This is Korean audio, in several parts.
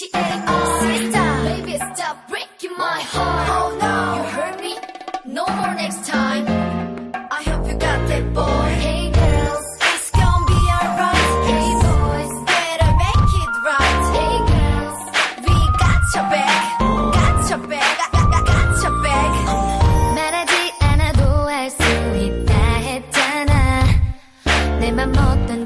ATA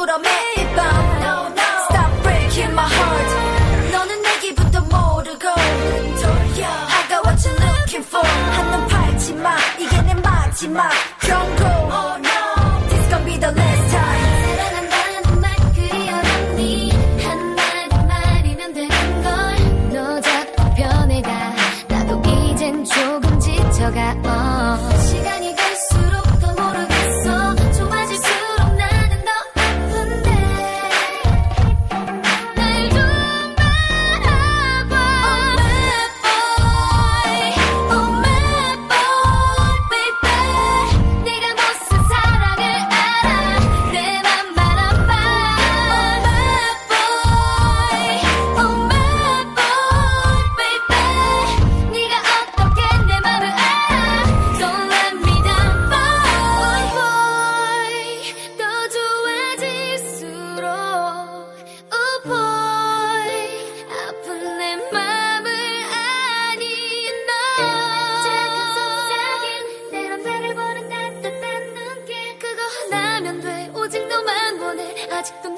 울어 매일 밤 No no Stop breaking my heart 너는 내 기분도 모르고 돌려 I got what you're looking for 한눈 팔지 마 이게 내 마지막 Don't go Oh no This gonna be the last time 사랑한다는 말 그리웠니 한 마디만이면 되는걸 너 자꾸 변해가 나도 이젠 조금 지쳐가 아직도